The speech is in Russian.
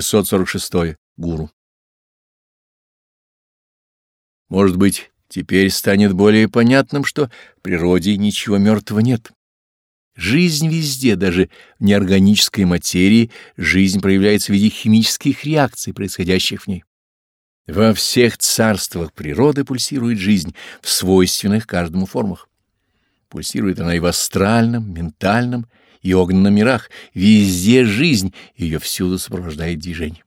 646. Гуру. Может быть, теперь станет более понятным, что в природе ничего мертвого нет. Жизнь везде, даже в неорганической материи, жизнь проявляется в виде химических реакций, происходящих в ней. Во всех царствах природы пульсирует жизнь в свойственных каждому формах. Пульсирует она и в астральном, ментальном и огненном мирах. Везде жизнь, ее всюду сопровождает движение.